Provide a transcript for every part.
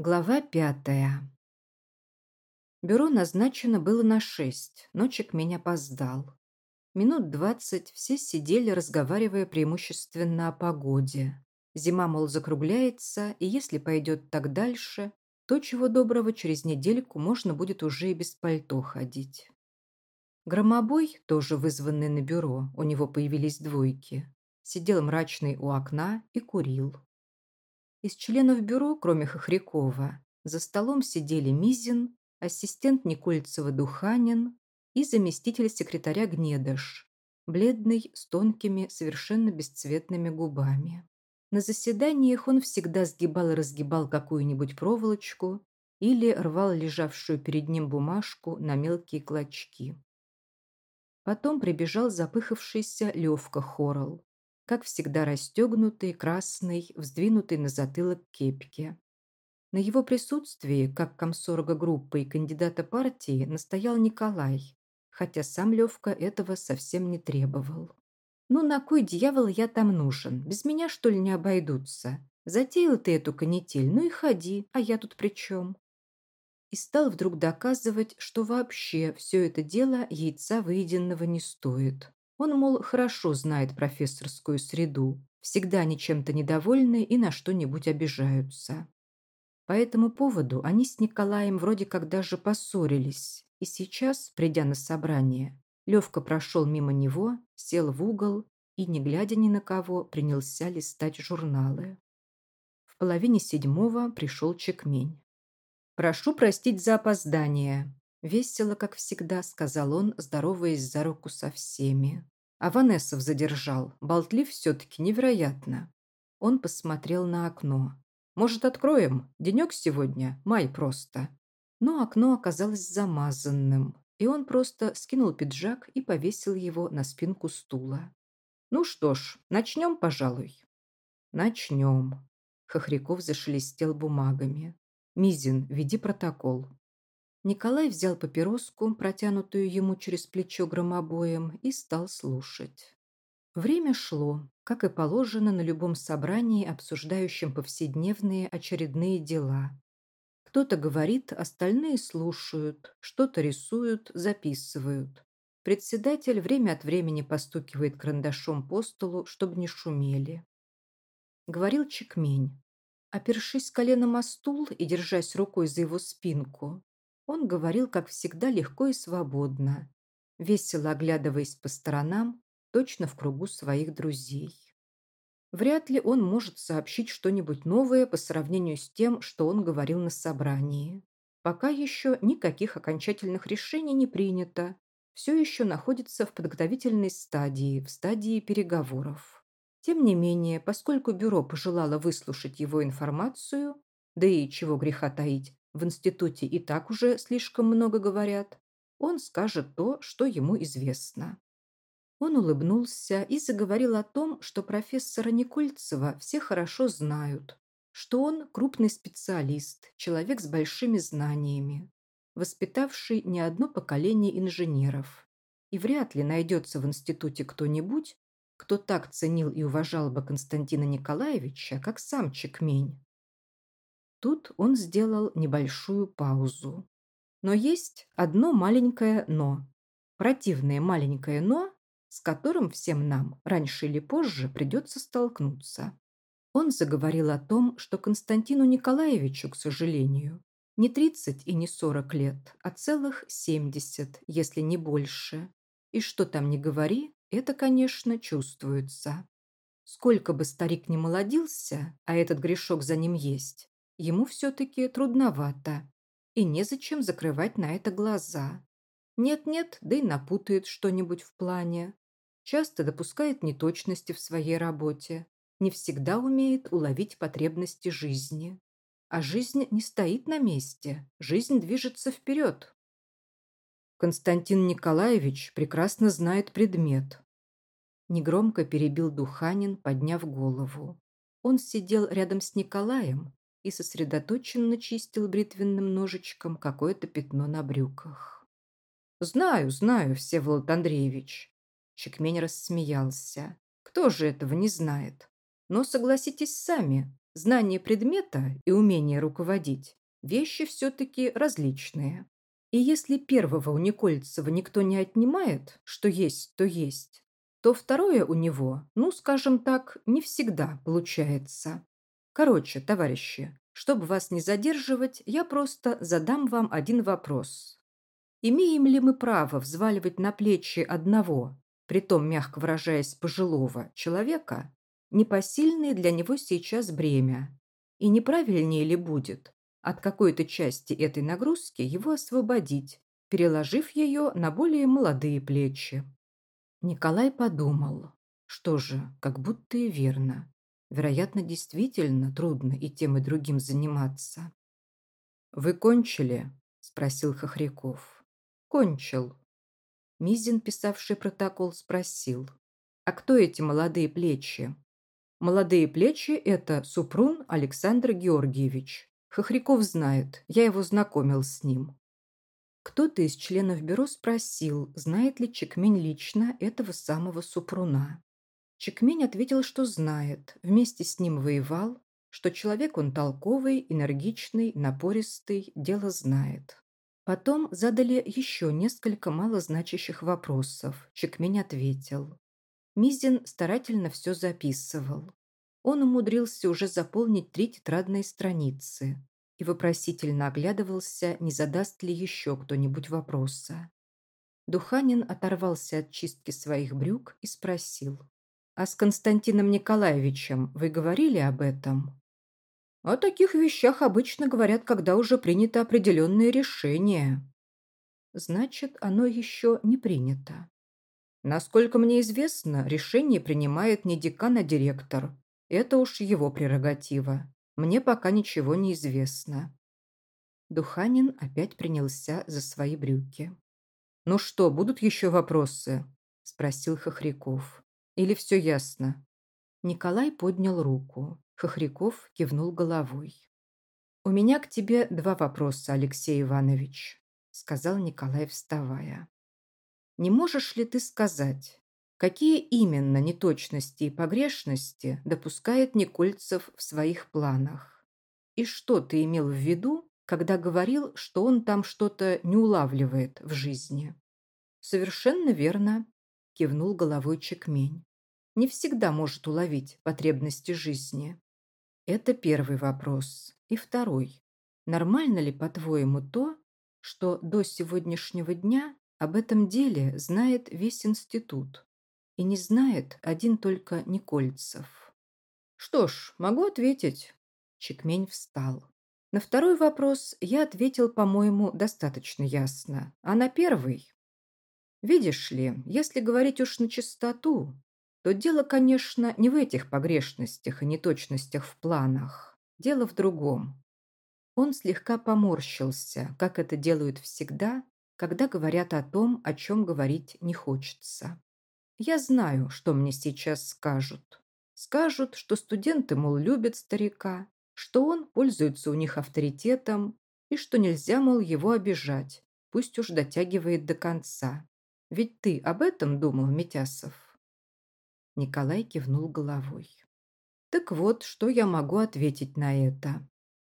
Глава пятая. Бюро назначено было на шесть, ночек меня опоздал. Минут двадцать все сидели, разговаривая преимущественно о погоде. Зима, мол, закругляется, и если пойдет так дальше, то, чего доброго, через недельку можно будет уже и без пальто ходить. Громобой, тоже вызванный на бюро, у него появились двойки, сидел мрачный у окна и курил. Из членов бюро, кроме Хохрякова, за столом сидели Мизин, ассистент Никольцева-Духанин и заместитель секретаря Гнедыш, бледный, с тонкими, совершенно бесцветными губами. На заседаниях он всегда сгибал и разгибал какую-нибудь проволочку или рвал лежавшую перед ним бумажку на мелкие клочки. Потом прибежал запыхавшийся Левка Хорл как всегда расстегнутый, красный, вздвинутый на затылок кепки. На его присутствии, как комсорга группы и кандидата партии, настоял Николай, хотя сам Левка этого совсем не требовал. «Ну, на кой дьявол я там нужен? Без меня, что ли, не обойдутся? Затеял ты эту канитель, ну и ходи, а я тут при чем?» И стал вдруг доказывать, что вообще все это дело яйца выеденного не стоит. Он, мол, хорошо знает профессорскую среду, всегда они чем-то недовольны и на что-нибудь обижаются. По этому поводу они с Николаем вроде как даже поссорились, и сейчас, придя на собрание, Левка прошел мимо него, сел в угол и, не глядя ни на кого, принялся листать журналы. В половине седьмого пришел Чекмень. «Прошу простить за опоздание», Весело, как всегда, сказал он, здороваясь за руку со всеми. А Ванессов задержал. Болтлив все-таки невероятно. Он посмотрел на окно. «Может, откроем? Денек сегодня? Май просто». Но окно оказалось замазанным, и он просто скинул пиджак и повесил его на спинку стула. «Ну что ж, начнем, пожалуй». «Начнем». Хохряков зашелестел бумагами. «Мизин, веди протокол». Николай взял папироску, протянутую ему через плечо громобоем, и стал слушать. Время шло, как и положено на любом собрании, обсуждающем повседневные очередные дела. Кто-то говорит, остальные слушают, что-то рисуют, записывают. Председатель время от времени постукивает карандашом по столу, чтобы не шумели. Говорил Чекмень. Опершись коленом о стул и держась рукой за его спинку, он говорил, как всегда, легко и свободно, весело оглядываясь по сторонам, точно в кругу своих друзей. Вряд ли он может сообщить что-нибудь новое по сравнению с тем, что он говорил на собрании. Пока еще никаких окончательных решений не принято, все еще находится в подготовительной стадии, в стадии переговоров. Тем не менее, поскольку бюро пожелало выслушать его информацию, да и чего греха таить, в институте и так уже слишком много говорят, он скажет то, что ему известно. Он улыбнулся и заговорил о том, что профессора Никольцева все хорошо знают, что он крупный специалист, человек с большими знаниями, воспитавший не одно поколение инженеров. И вряд ли найдется в институте кто-нибудь, кто так ценил и уважал бы Константина Николаевича, как сам Чекмень. Тут он сделал небольшую паузу. Но есть одно маленькое «но». Противное маленькое «но», с которым всем нам раньше или позже придется столкнуться. Он заговорил о том, что Константину Николаевичу, к сожалению, не 30 и не 40 лет, а целых 70, если не больше. И что там ни говори, это, конечно, чувствуется. Сколько бы старик ни молодился, а этот грешок за ним есть, ему все-таки трудновато, и незачем закрывать на это глаза. Нет-нет, да и напутает что-нибудь в плане. Часто допускает неточности в своей работе, не всегда умеет уловить потребности жизни. А жизнь не стоит на месте, жизнь движется вперед. Константин Николаевич прекрасно знает предмет. Негромко перебил Духанин, подняв голову. Он сидел рядом с Николаем и сосредоточенно чистил бритвенным ножичком какое-то пятно на брюках. «Знаю, знаю, Всеволод Андреевич!» Чекмень рассмеялся. «Кто же этого не знает? Но согласитесь сами, Знание предмета и умение руководить – вещи все-таки различные. И если первого у Никольцева никто не отнимает, что есть, то есть, то второе у него, ну, скажем так, не всегда получается. Короче, товарищи, чтобы вас не задерживать, я просто задам вам один вопрос. Имеем ли мы право взваливать на плечи одного, притом, мягко выражаясь, пожилого человека, непосильное для него сейчас бремя? И неправильнее ли будет от какой-то части этой нагрузки его освободить, переложив ее на более молодые плечи? Николай подумал, что же, как будто и верно. Вероятно, действительно трудно и тем, и другим заниматься. «Вы кончили?» – спросил Хохряков. «Кончил». Мизин, писавший протокол, спросил. «А кто эти молодые плечи?» Молодые плечи – это Супрун Александр Георгиевич. Хохряков знает, я его знакомил с ним. Кто-то из членов бюро спросил, знает ли Чекмень лично этого самого Супруна. Чекмень ответил, что знает, вместе с ним воевал, что человек он толковый, энергичный, напористый, дело знает. Потом задали еще несколько малозначащих вопросов. Чекмень ответил. Мизин старательно все записывал. Он умудрился уже заполнить три тетрадные страницы и вопросительно оглядывался, не задаст ли еще кто-нибудь вопроса. Духанин оторвался от чистки своих брюк и спросил. «А с Константином Николаевичем вы говорили об этом?» «О таких вещах обычно говорят, когда уже принято определенное решение». «Значит, оно еще не принято». Насколько мне известно, решение принимает не декан, а директор. Это уж его прерогатива. Мне пока ничего не известно. Духанин опять принялся за свои брюки. «Ну что, будут еще вопросы?» – спросил Хохряков. «Или все ясно?» Николай поднял руку. Хохряков кивнул головой. «У меня к тебе два вопроса, Алексей Иванович», – сказал Николай, вставая. Не можешь ли ты сказать, какие именно неточности и погрешности допускает Никольцев в своих планах? И что ты имел в виду, когда говорил, что он там что-то не улавливает в жизни? Совершенно верно, кивнул головой Чекмень. Не всегда может уловить потребности жизни. Это первый вопрос. И второй. Нормально ли, по-твоему, то, что до сегодняшнего дня об этом деле знает весь институт. И не знает один только Никольцев. Что ж, могу ответить. Чекмень встал. На второй вопрос я ответил, по-моему, достаточно ясно. А на первый? Видишь ли, если говорить уж на чистоту, то дело, конечно, не в этих погрешностях и неточностях в планах. Дело в другом. Он слегка поморщился, как это делают всегда, когда говорят о том, о чем говорить не хочется. Я знаю, что мне сейчас скажут. Скажут, что студенты, мол, любят старика, что он пользуется у них авторитетом и что нельзя, мол, его обижать, пусть уж дотягивает до конца. Ведь ты об этом думал, Митясов?» Николай кивнул головой. «Так вот, что я могу ответить на это?»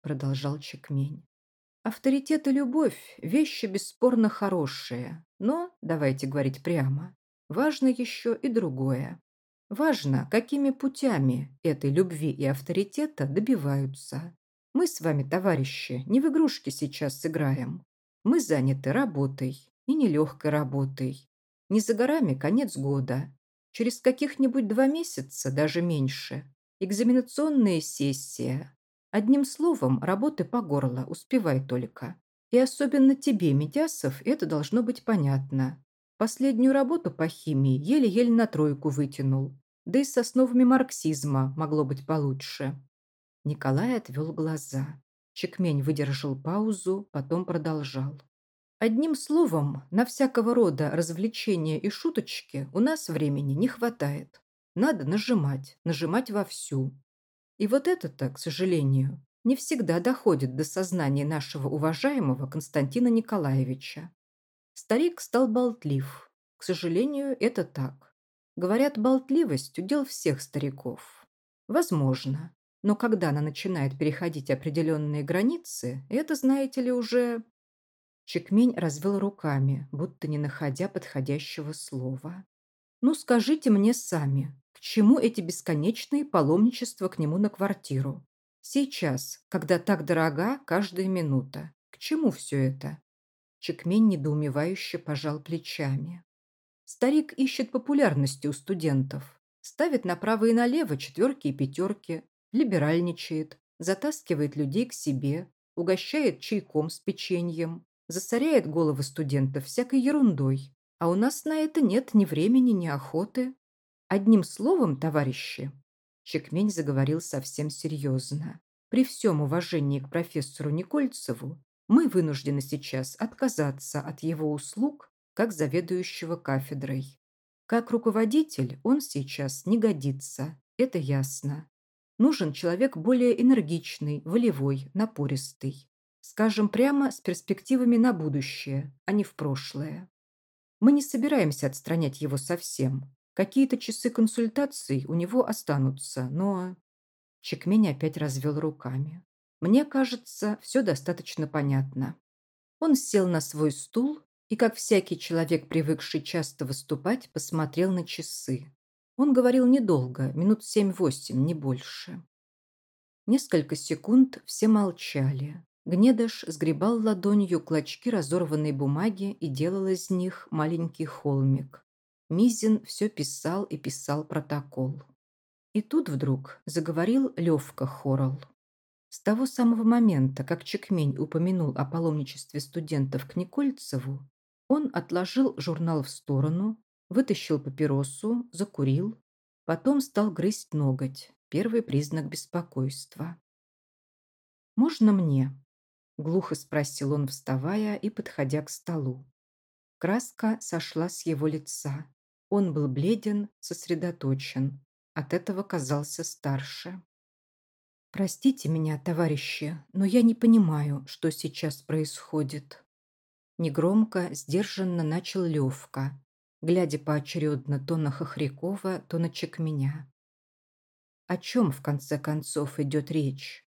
Продолжал Чекмень. Авторитет и любовь – вещи бесспорно хорошие, но, давайте говорить прямо, важно еще и другое. Важно, какими путями этой любви и авторитета добиваются. Мы с вами, товарищи, не в игрушки сейчас играем. Мы заняты работой, и нелегкой работой. Не за горами конец года. Через каких-нибудь два месяца, даже меньше, экзаменационная сессия, Одним словом, работы по горло, успевай только. И особенно тебе, Митясов, это должно быть понятно. Последнюю работу по химии еле-еле на тройку вытянул. Да и с основами марксизма могло быть получше. Николай отвел глаза. Чекмень выдержал паузу, потом продолжал. Одним словом, на всякого рода развлечения и шуточки у нас времени не хватает. Надо нажимать, нажимать вовсю. И вот это-то, к сожалению, не всегда доходит до сознания нашего уважаемого Константина Николаевича. Старик стал болтлив. К сожалению, это так. Говорят, болтливость – удел всех стариков. Возможно. Но когда она начинает переходить определенные границы, это, знаете ли, уже... Чекмень развел руками, будто не находя подходящего слова. «Ну, скажите мне сами, к чему эти бесконечные паломничества к нему на квартиру? Сейчас, когда так дорога каждая минута. К чему все это?» Чекмень недоумевающе пожал плечами. Старик ищет популярности у студентов. Ставит направо и налево четверки и пятерки, либеральничает, затаскивает людей к себе, угощает чайком с печеньем, засоряет головы студентов всякой ерундой. А у нас на это нет ни времени, ни охоты. Одним словом, товарищи, Чекмень заговорил совсем серьезно. При всем уважении к профессору Никольцеву мы вынуждены сейчас отказаться от его услуг как заведующего кафедрой. Как руководитель он сейчас не годится, это ясно. Нужен человек более энергичный, волевой, напористый. Скажем прямо, с перспективами на будущее, а не в прошлое. Мы не собираемся отстранять его совсем. Какие-то часы консультаций у него останутся, но... Чекмень опять развел руками. Мне кажется, все достаточно понятно. Он сел на свой стул и, как всякий человек, привыкший часто выступать, посмотрел на часы. Он говорил недолго, минут семь-восемь, не больше. Несколько секунд все молчали. Гнедыш сгребал ладонью клочки разорванной бумаги и делал из них маленький холмик. Мизин все писал и писал протокол. И тут вдруг заговорил Левка Хорол. С того самого момента, как Чекмень упомянул о паломничестве студентов к Никольцеву, он отложил журнал в сторону, вытащил папиросу, закурил, потом стал грызть ноготь, первый признак беспокойства. «Можно мне?» – глухо спросил он, вставая и подходя к столу. Краска сошла с его лица. Он был бледен, сосредоточен. От этого казался старше. «Простите меня, товарищи, но я не понимаю, что сейчас происходит». Негромко, сдержанно начал Левка, глядя поочередно то на Хохрякова, то на Чекменя. О чем, в конце концов, идет речь?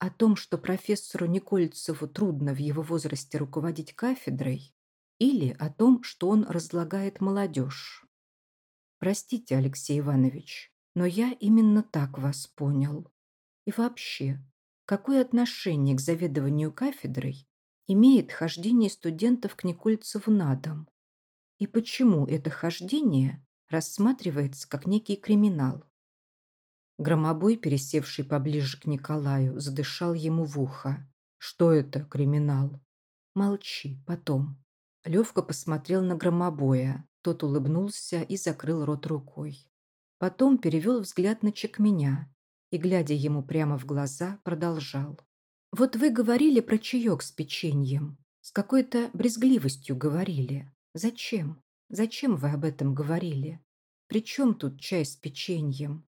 О том, что профессору Никольцеву трудно в его возрасте руководить кафедрой? Или о том, что он разлагает молодежь? Простите, Алексей Иванович, но я именно так вас понял. И вообще, какое отношение к заведованию кафедрой имеет хождение студентов к Никольцеву на дом? И почему это хождение рассматривается как некий криминал? Громобой, пересевший поближе к Николаю, задышал ему в ухо. «Что это, криминал?» «Молчи, потом». Левка посмотрел на громобоя. Тот улыбнулся и закрыл рот рукой. Потом перевел взгляд на Чекменя и, глядя ему прямо в глаза, продолжал. «Вот вы говорили про чаек с печеньем. С какой-то брезгливостью говорили. Зачем? Зачем вы об этом говорили? При чем тут чай с печеньем?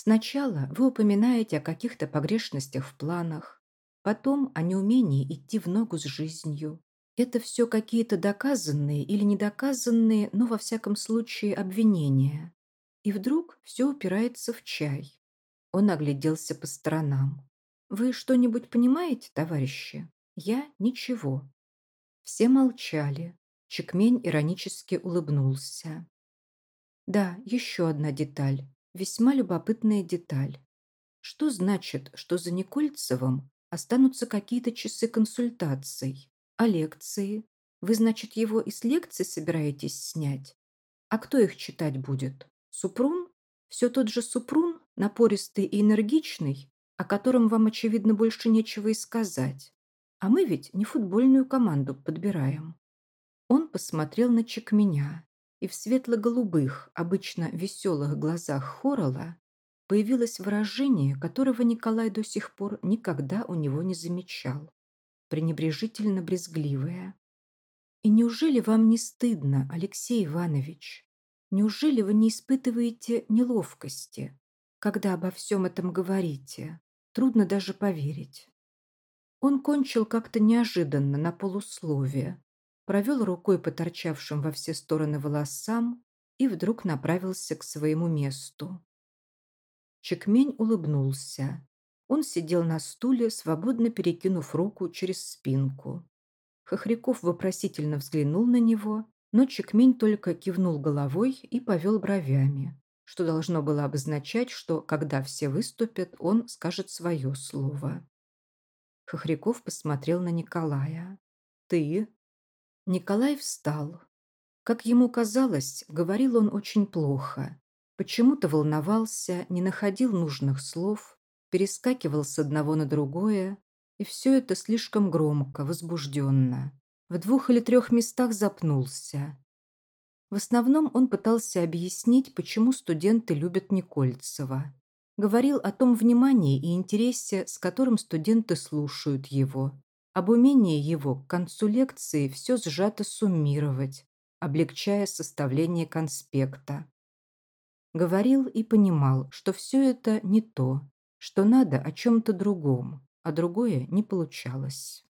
Сначала вы упоминаете о каких-то погрешностях в планах, потом о неумении идти в ногу с жизнью. Это все какие-то доказанные или недоказанные, но во всяком случае обвинения. И вдруг все упирается в чай. Он огляделся по сторонам. «Вы что-нибудь понимаете, товарищи? Я ничего». Все молчали, Чекмень иронически улыбнулся. Да, еще одна деталь, весьма любопытная деталь. Что значит, что за Никольцевым останутся какие-то часы консультаций, а лекции? Вы, значит, его из лекций собираетесь снять? А кто их читать будет? Супрун? Все тот же Супрун, напористый и энергичный, о котором вам, очевидно, больше нечего и сказать. А мы ведь не футбольную команду подбираем. Он посмотрел на Чекменя, и в светло-голубых, обычно веселых глазах Хорола появилось выражение, которого Николай до сих пор никогда у него не замечал. Пренебрежительно брезгливое. «И неужели вам не стыдно, Алексей Иванович? Неужели вы не испытываете неловкости, когда обо всем этом говорите? Трудно даже поверить». Он кончил как-то неожиданно, на полусловие, провел рукой по торчавшим во все стороны волосам и вдруг направился к своему месту. Чекмень улыбнулся, Он сидел на стуле, свободно перекинув руку через спинку. Хохряков вопросительно взглянул на него, но Чекмень только кивнул головой и повел бровями, что должно было обозначать, что, когда все выступят, он скажет свое слово. Хохряков посмотрел на Николая. «Ты?» Николай встал. Как ему казалось, говорил он очень плохо. Почему-то волновался, не находил нужных слов, перескакивал с одного на другое, и все это слишком громко, возбужденно. В двух или трех местах запнулся. В основном он пытался объяснить, почему студенты любят Никольцева. Говорил о том внимании и интересе, с которым студенты слушают его, об умении его к концу лекции все сжато суммировать, облегчая составление конспекта. Говорил и понимал, что все это не то, что надо о чем-то другом, а другое не получалось.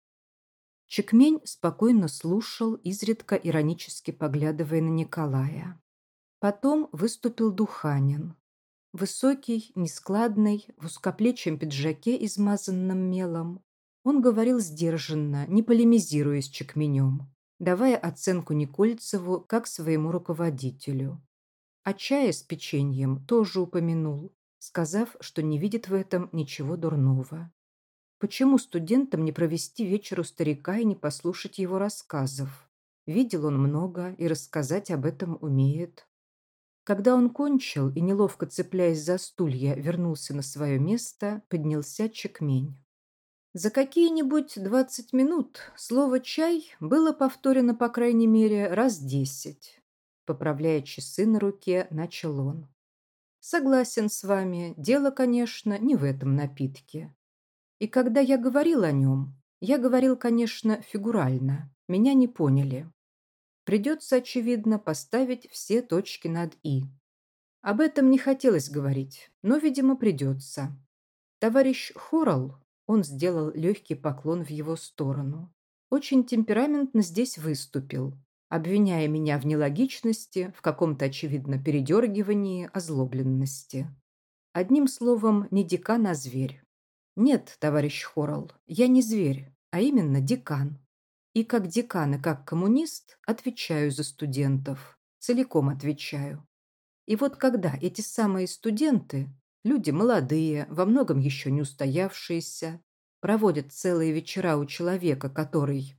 Чекмень спокойно слушал, изредка иронически поглядывая на Николая. Потом выступил Духанин. Высокий, нескладный, в узкоплечьем пиджаке, измазанном мелом. Он говорил сдержанно, не полемизируя с Чекменем, давая оценку Никольцеву как своему руководителю. О чае с печеньем тоже упомянул, сказав, что не видит в этом ничего дурного. Почему студентам не провести вечер у старика и не послушать его рассказов? Видел он много и рассказать об этом умеет. Когда он кончил и, неловко цепляясь за стулья, вернулся на свое место, поднялся чекмень. За какие-нибудь двадцать минут слово «чай» было повторено, по крайней мере, раз десять. Поправляя часы на руке, начал он. Согласен с вами, дело, конечно, не в этом напитке. И когда я говорил о нем, я говорил, конечно, фигурально. Меня не поняли. Придется, очевидно, поставить все точки над «и». Об этом не хотелось говорить, но, видимо, придется. Товарищ Хорал, он сделал легкий поклон в его сторону, очень темпераментно здесь выступил, обвиняя меня в нелогичности, в каком-то, очевидно, передергивании, озлобленности. Одним словом, не декан, а зверь. Нет, товарищ Хорал, я не зверь, а именно декан. И как декан и как коммунист отвечаю за студентов, целиком отвечаю. И вот когда эти самые студенты, люди молодые, во многом еще не устоявшиеся, проводят целые вечера у человека, который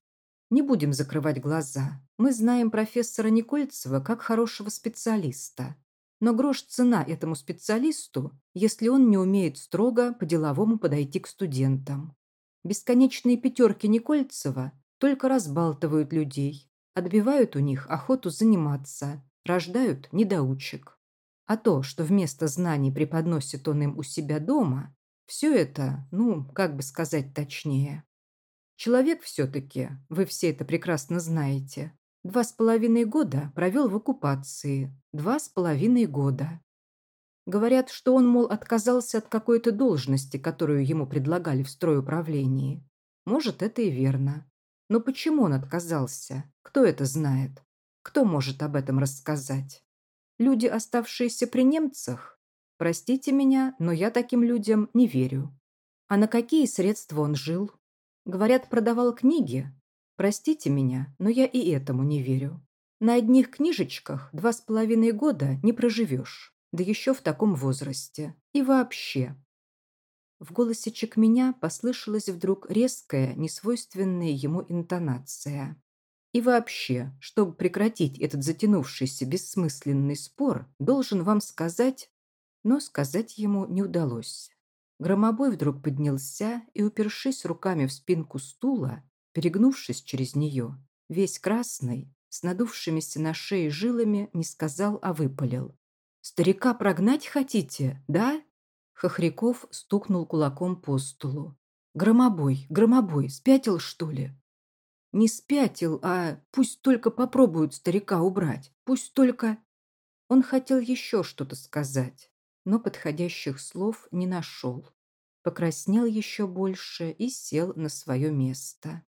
не будем закрывать глаза. Мы знаем профессора Никольцева как хорошего специалиста. Но грош цена этому специалисту, если он не умеет строго по-деловому подойти к студентам. Бесконечные пятерки Никольцева только разбалтывают людей, отбивают у них охоту заниматься, рождают недоучек. А то, что вместо знаний преподносит он им у себя дома, все это, ну, как бы сказать точнее, Человек все-таки, вы все это прекрасно знаете, два с половиной года провел в оккупации. Два с половиной года. Говорят, что он, мол, отказался от какой-то должности, которую ему предлагали в стройуправлении. Может, это и верно. Но почему он отказался? Кто это знает? Кто может об этом рассказать? Люди, оставшиеся при немцах? Простите меня, но я таким людям не верю. А на какие средства он жил? Говорят, продавал книги. Простите меня, но я и этому не верю. На одних книжечках два с половиной года не проживешь, да еще в таком возрасте. И вообще. В голосе Чекменя послышалась вдруг резкая, несвойственная ему интонация. И вообще, чтобы прекратить этот затянувшийся бессмысленный спор, должен вам сказать... Но сказать ему не удалось. Громобой вдруг поднялся и, упершись руками в спинку стула, перегнувшись через нее, весь красный, с надувшимися на шее жилами, не сказал, а выпалил. «Старика прогнать хотите, да?» Хохряков стукнул кулаком по стулу. «Громобой, громобой, спятил, что ли?» «Не спятил, а пусть только попробуют старика убрать, пусть только...» Он хотел еще что-то сказать, но подходящих слов не нашел. Покраснел еще больше и сел на свое место.